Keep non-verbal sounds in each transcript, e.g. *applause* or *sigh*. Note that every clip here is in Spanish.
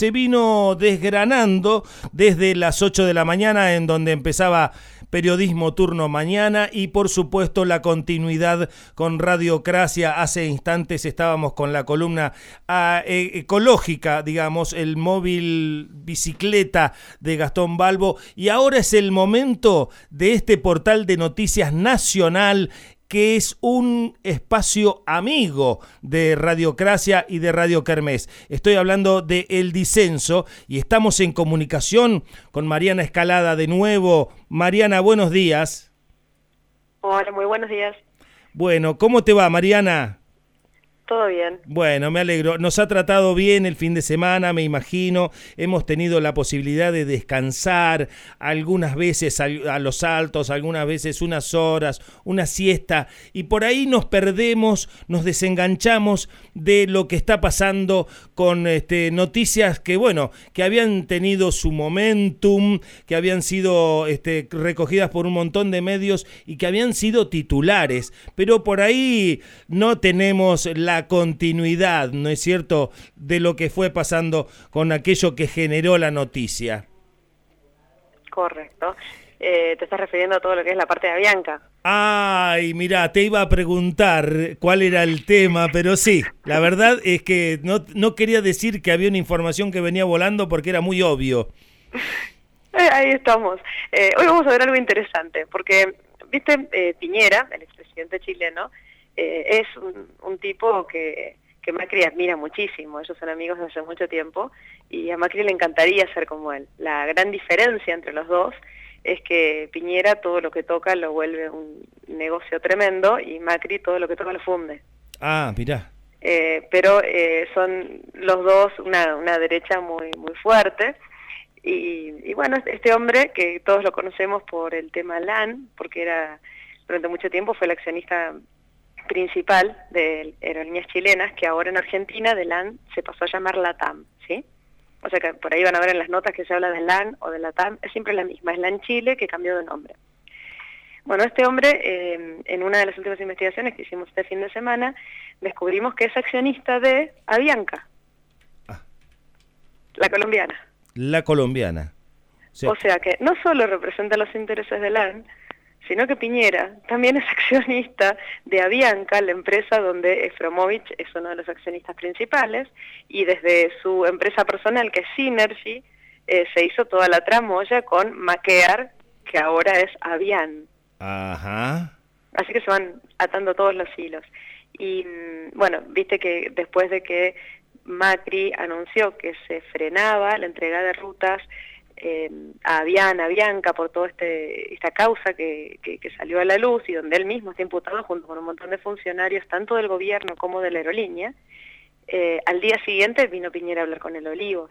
se vino desgranando desde las 8 de la mañana en donde empezaba periodismo turno mañana y por supuesto la continuidad con Radiocracia. Hace instantes estábamos con la columna ah, e, ecológica, digamos, el móvil bicicleta de Gastón Balbo y ahora es el momento de este portal de noticias nacional que es un espacio amigo de Radiocracia y de Radio Kermés. Estoy hablando de El Disenso y estamos en comunicación con Mariana Escalada de nuevo. Mariana, buenos días. Hola, muy buenos días. Bueno, ¿cómo te va, Mariana? Todo bien. Bueno, me alegro. Nos ha tratado bien el fin de semana, me imagino. Hemos tenido la posibilidad de descansar algunas veces a los altos, algunas veces unas horas, una siesta, y por ahí nos perdemos, nos desenganchamos de lo que está pasando con este, noticias que, bueno, que habían tenido su momentum, que habían sido este, recogidas por un montón de medios y que habían sido titulares, pero por ahí no tenemos la continuidad, ¿no es cierto?, de lo que fue pasando con aquello que generó la noticia. Correcto. Eh, te estás refiriendo a todo lo que es la parte de Avianca. Ay, mira, te iba a preguntar cuál era el tema, pero sí, la verdad es que no, no quería decir que había una información que venía volando porque era muy obvio. Eh, ahí estamos. Eh, hoy vamos a ver algo interesante, porque, viste, Piñera, el expresidente chileno, eh, es un, tipo que, que Macri admira muchísimo, ellos son amigos desde hace mucho tiempo y a Macri le encantaría ser como él. La gran diferencia entre los dos es que Piñera todo lo que toca lo vuelve un negocio tremendo y Macri todo lo que toca lo funde. Ah, mirá. Eh, pero eh, son los dos una, una derecha muy, muy fuerte. Y, y, bueno, este hombre que todos lo conocemos por el tema LAN, porque era durante mucho tiempo fue el accionista principal de aerolíneas chilenas, que ahora en Argentina de LAN se pasó a llamar LATAM, ¿sí? O sea que por ahí van a ver en las notas que se habla de LAN o de LATAM, es siempre la misma, es LAN Chile que cambió de nombre. Bueno, este hombre, eh, en una de las últimas investigaciones que hicimos este fin de semana, descubrimos que es accionista de Avianca, ah. la colombiana. La colombiana. O sea que no solo representa los intereses de LAN, sino que Piñera también es *laughs* accionista de Avianca, la empresa donde Efromovich es uno de los accionistas principales, y desde su empresa personal, que es Synergy, eh, se hizo toda la tramoya con Maquear, que ahora es Avian. Ajá. Así que se van atando todos los hilos. Y mm, bueno, viste que después de que Macri anunció que se frenaba la entrega de rutas eh, a Viana, a Bianca, por toda este, esta causa que, salió a la luz y donde él mismo está imputado junto con un montón de funcionarios, tanto del gobierno como de la aerolínea, eh, al día siguiente vino Piñera a hablar con el Olivo.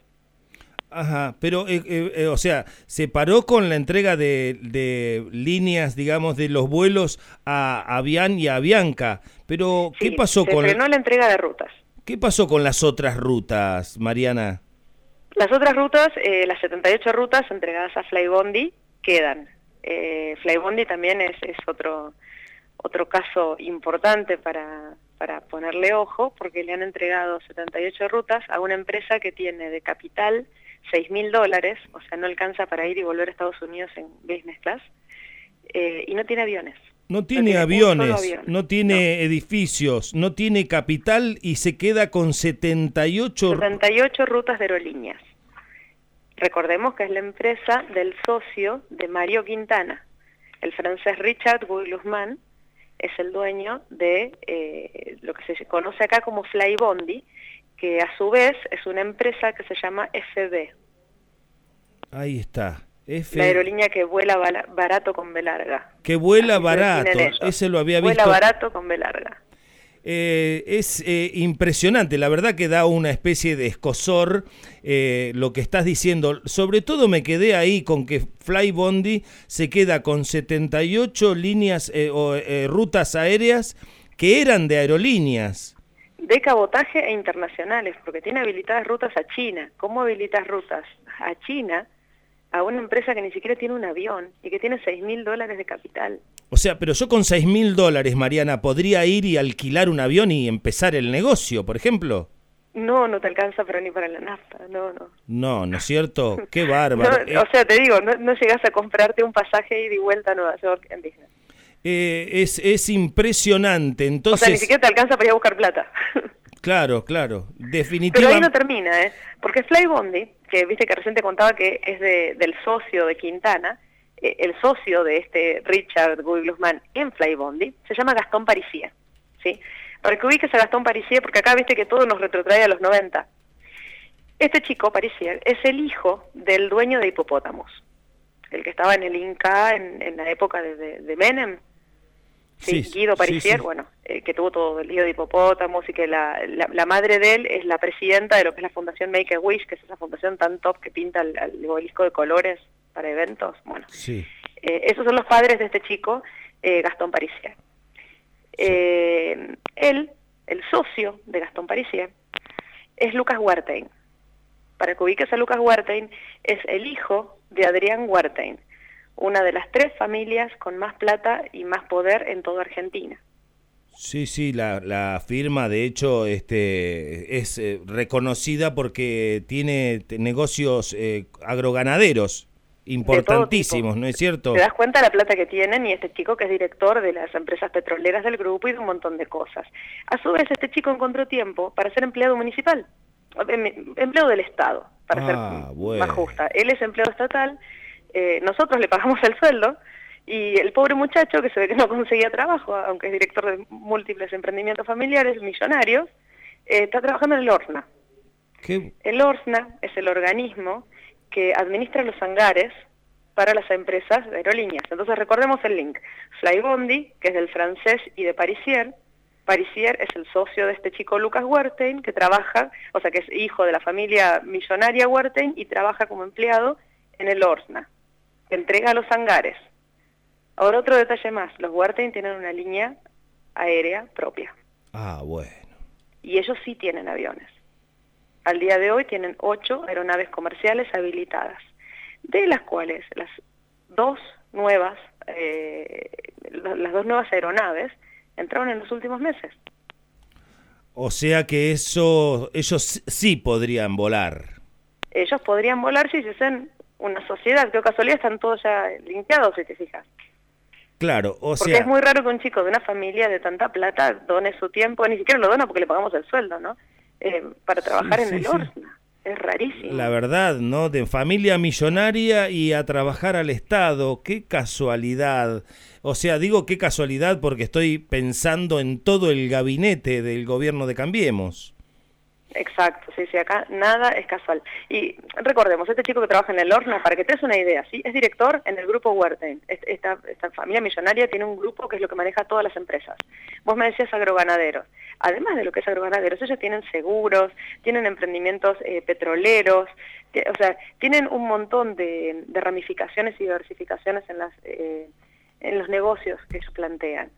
Ajá, pero, eh, eh, o sea, se paró con la entrega de, líneas, digamos, de los vuelos a Avian y a Bianca, pero ¿qué pasó se con... frenó la entrega de rutas. ¿Qué pasó con las otras rutas, Mariana? Las otras rutas, eh, las 78 rutas entregadas a Flybondi, quedan. Eh, Flybondi también es, es otro, otro caso importante para, para ponerle ojo, porque le han entregado 78 rutas a una empresa que tiene de capital 6 mil dólares, o sea, no alcanza para ir y volver a Estados Unidos en business class, eh, y no tiene aviones. No tiene, aviones, no tiene edificios, no tiene capital y se queda con 78... 78 rutas de aerolíneas. Recordemos que es la empresa del socio de Mario Quintana. El francés Richard Guzmán es el dueño de eh, lo que se conoce acá como Flybondi, que a su vez es una empresa que se llama FB. Ahí está. La aerolínea que vuela barato con B larga. Que vuela barato, ese lo había visto. Vuela barato con B larga. Eh, es eh, impresionante, la verdad que da una especie de escosor eh, lo que estás diciendo. Sobre todo me quedé ahí con que Flybondi se queda con 78 líneas o rutas aéreas que eran de aerolíneas. De cabotaje e internacionales, porque tiene habilitadas rutas a China. ¿Cómo habilitas rutas a China? a una empresa que ni siquiera tiene un avión y que tiene 6 mil dólares de capital. O sea, pero yo con 6 mil dólares, Mariana, ¿podría ir y alquilar un avión y empezar el negocio, por ejemplo? No, no te alcanza pero ni para la nafta, no, no. No, ¿no es cierto? Qué *laughs* bárbaro. o sea, te digo, no, no llegas a comprarte un pasaje y de vuelta a Nueva York en Disney. Eh, es, es impresionante, entonces... O sea, ni siquiera te alcanza para ir a buscar plata. *laughs* claro, claro, definitivamente... Pero ahí no termina, ¿eh? Porque Fly Bondi, que viste que recién te contaba que es de, del socio de Quintana, eh, el socio de este Richard Guy en Fly Bondi, se llama Gastón Parisier, ¿sí? Para que ubiques a Gastón Parisier, porque acá viste que todo nos retrotrae a los 90. Este chico, Parisier, es el hijo del dueño de Hipopótamos, el que estaba en el Inca en, la época de, Menem. Sí, Guido Parisier, bueno, eh, que tuvo todo el lío de hipopótamos y que la, la, madre de él es la presidenta de lo que es la Fundación Make a Wish, que es esa fundación tan top que pinta el, el obelisco de colores para eventos. Bueno, sí. Eh, esos son los padres de este chico, eh, Gastón Parisier. Eh, él, el socio de Gastón Parisier, es Lucas Huertain. Para que ubiques a Lucas Huertain, es el hijo de Adrián Huertain, una de las tres familias con más plata y más poder en toda Argentina. Sí, sí, la, la firma de hecho este, es eh, reconocida porque tiene negocios eh, agroganaderos importantísimos, ¿no es cierto? Te das cuenta de la plata que tienen y este chico que es director de las empresas petroleras del grupo y de un montón de cosas. A su vez, este chico encontró tiempo para ser empleado municipal, em, empleado del Estado, para ser ah, más justa. Él es empleado estatal, eh, nosotros le pagamos el sueldo y el pobre muchacho, que se ve que no *laughs* conseguía trabajo, aunque es director de múltiples emprendimientos familiares, millonarios, eh, está trabajando en el ORSNA. El ORSNA es el organismo que administra los hangares para las empresas de aerolíneas. Entonces recordemos el link. Flybondi, que es del francés y de Parisier. Parisier es el socio de este chico Lucas Wertheim, que trabaja, o sea, que es hijo de la familia millonaria Wertheim y trabaja como empleado en el Orsna, que entrega los hangares. Ahora otro detalle más, los Wertheim tienen una línea aérea propia. Ah, bueno. Y ellos sí tienen aviones. Al día de hoy tienen ocho aeronaves comerciales habilitadas, de las cuales las dos nuevas, eh, las dos nuevas aeronaves entraron en los últimos meses. O sea que eso, ellos sí podrían volar. Ellos podrían volar si se hacen una sociedad, que casualidad están todos ya limpiados, si te fijas. Claro, o porque es muy raro que un chico de una familia de tanta plata done su tiempo, ni siquiera lo dona porque le pagamos el sueldo, ¿no? Eh, para trabajar en el sí. Es rarísimo. La verdad, ¿no? De familia millonaria y a trabajar al Estado. Qué casualidad. O sea, digo qué casualidad porque estoy pensando en todo el gabinete del gobierno de Cambiemos. Exacto, sí, sí, acá nada es casual. Y recordemos, este chico que trabaja en el horno, para que te des una idea, ¿sí? es director en el grupo Huerten. Esta, familia millonaria tiene un grupo que es lo que maneja todas las empresas. Vos me decías agroganaderos. Además de lo que es agroganaderos, ellos tienen seguros, tienen emprendimientos eh, petroleros, o sea, tienen un montón de, ramificaciones y diversificaciones en, eh, en los negocios que ellos plantean.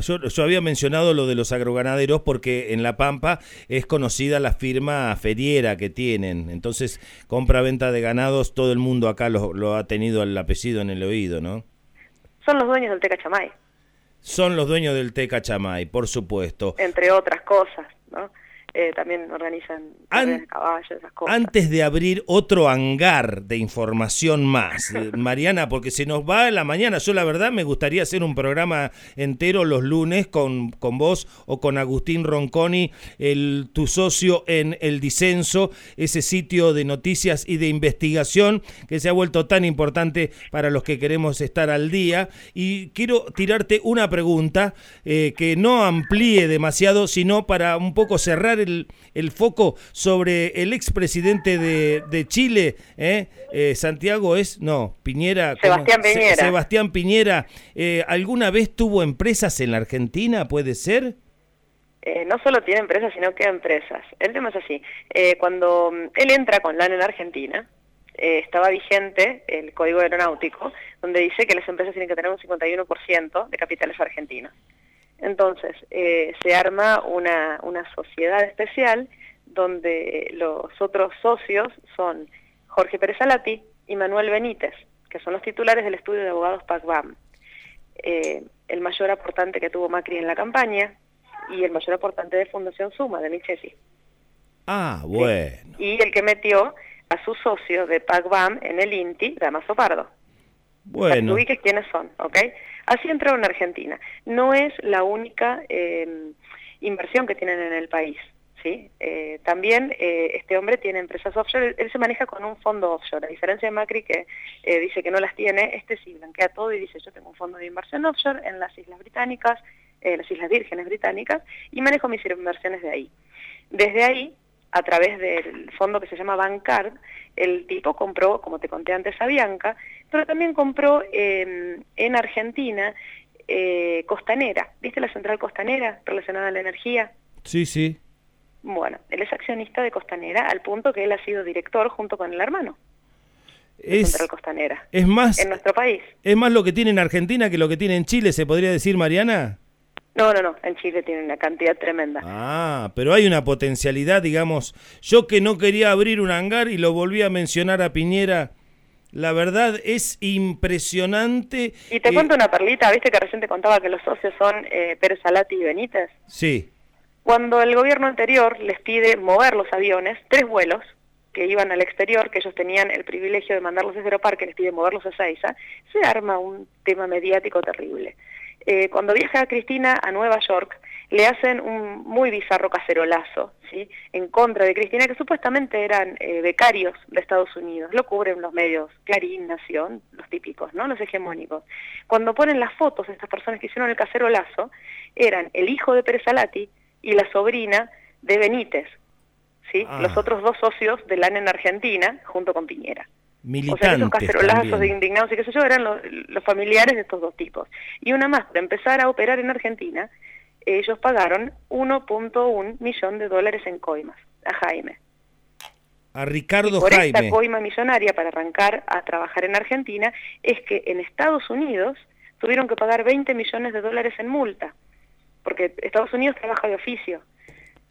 Yo, yo, había mencionado lo de los agroganaderos porque en La Pampa es conocida la firma feriera que tienen. Entonces, compra-venta de ganados, todo el mundo acá lo, lo, ha tenido el apellido en el oído, ¿no? Son los dueños del Tecachamay. Son los dueños del Tecachamay, por supuesto. Entre otras cosas, ¿no? Eh, también organizan caballos, esas cosas. Antes de abrir otro hangar de información más, *laughs* Mariana, porque se nos va la mañana, yo la verdad me gustaría hacer un programa entero los lunes con, con vos o con Agustín Ronconi, el, tu socio en El Disenso, ese sitio de noticias y de investigación que se ha vuelto tan importante para los que queremos estar al día. Y quiero tirarte una pregunta eh, que no amplíe demasiado, sino para un poco cerrar el, foco sobre el expresidente de, de Chile, ¿eh? ¿eh? Santiago es, no, Piñera. Sebastián Piñera. Sebastián Piñera, eh, ¿alguna vez tuvo empresas en la Argentina, puede ser? Eh, no solo tiene empresas, sino que empresas. El tema es así, cuando mm, él entra con LAN en Argentina, estaba vigente el Código Aeronáutico, donde dice que las empresas tienen que tener un 51% de capitales argentinos. Entonces, eh, se arma una, una sociedad especial donde los otros socios son Jorge Pérez Alati y Manuel Benítez, que son los titulares del estudio de abogados PACBAM. Eh, el mayor aportante que tuvo Macri en la campaña, y el mayor aportante de Fundación Suma, de Michesi. Ah, bueno. Y el que metió a su socio de PACBAM en el INTI, Damaso Pardo. Bueno. Ubiques quiénes son, ¿ok? Así entró en Argentina. No es la única eh, inversión que tienen en el país. ¿sí? Eh, también eh, este hombre tiene empresas offshore, él, se maneja con un fondo offshore, a diferencia de Macri que eh, dice que no las tiene, este sí blanquea todo y dice yo tengo un fondo de inversión offshore en las Islas Británicas, las Islas Vírgenes Británicas, y manejo mis inversiones de ahí. Desde ahí, a través del fondo que se llama Bancard, el tipo compró, como te conté antes, a Bianca, pero también compró em, en Argentina Costanera, ¿viste la central costanera relacionada a la energía? Sí, sí. Bueno, él es accionista de Costanera al punto que él ha sido director junto con el hermano. Es, Central Costanera. Es más, en nuestro país. ¿Es más lo que tiene en Argentina que lo que tiene en Chile, se podría decir, Mariana? No, no, no, en Chile tiene una cantidad tremenda. Ah, pero hay una potencialidad, digamos, yo que no quería abrir un hangar y lo volví a mencionar a Piñera, la verdad es impresionante. Y te cuento una perlita, viste que recién te contaba que los socios son eh, Pérez Salati y Benítez. Sí. Cuando el gobierno anterior les pide mover los aviones, tres vuelos que iban al exterior, que ellos tenían el privilegio de mandarlos desde Aeroparque, les pide moverlos a Seiza, se arma un tema mediático terrible. Eh, cuando viaja Cristina a Nueva York, le hacen un muy bizarro cacerolazo, ¿sí? En contra de Cristina, que supuestamente eran eh, becarios de Estados Unidos. Lo cubren los medios, Clarín, Nación, los típicos, ¿no? Los hegemónicos. Cuando ponen las fotos de estas personas que hicieron el cacerolazo, eran el hijo de Pérez Alati, y la sobrina de Benítez, ¿sí? Ah. Los otros dos socios del AN en Argentina, junto con Piñera. Militantes o sea, esos cacerolazos también. de indignados y qué sé yo, eran los, los familiares de estos dos tipos. Y una más, para empezar a operar en Argentina, ellos pagaron 1.1 millón de dólares en coimas a Jaime. A Ricardo y por Jaime. esta coima millonaria para arrancar a trabajar en Argentina es que en Estados Unidos tuvieron que pagar 20 millones de dólares en multa porque Estados Unidos trabaja de oficio.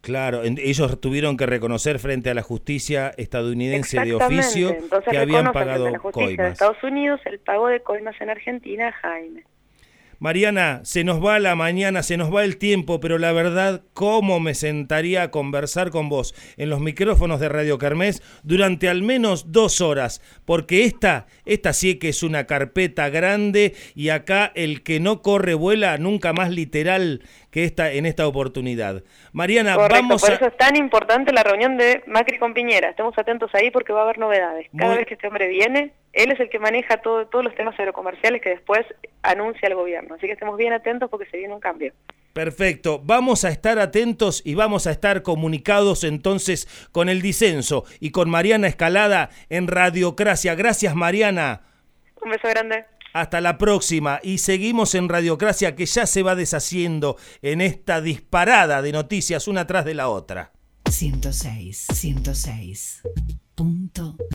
Claro, ellos tuvieron que reconocer frente a la justicia estadounidense de oficio Entonces que habían pagado la justicia de coimas. Estados Unidos el pago de coimas en Argentina Jaime. Mariana, se nos va la mañana, se nos va el tiempo, pero la verdad, ¿cómo me sentaría a conversar con vos en los micrófonos de Radio Carmes durante al menos dos horas? Porque esta, esta sí que es una carpeta grande y acá el que no corre vuela nunca más literal que esta en esta oportunidad. Mariana, Correcto, vamos por a... eso es tan importante la reunión de Macri con Piñera. Estemos atentos ahí porque va a haber novedades. Cada Muy- vez que este hombre viene, él es el que maneja todo, todos los temas aerocomerciales que después anuncia el gobierno. Así que estemos bien atentos porque se viene un cambio. Perfecto, vamos a estar atentos y vamos a estar comunicados entonces con el disenso y con Mariana Escalada en Radiocracia. Gracias Mariana, Un beso grande. Hasta la próxima y seguimos en Radiocracia que ya se va deshaciendo en esta disparada de noticias una tras de la otra. 106, 106. Punto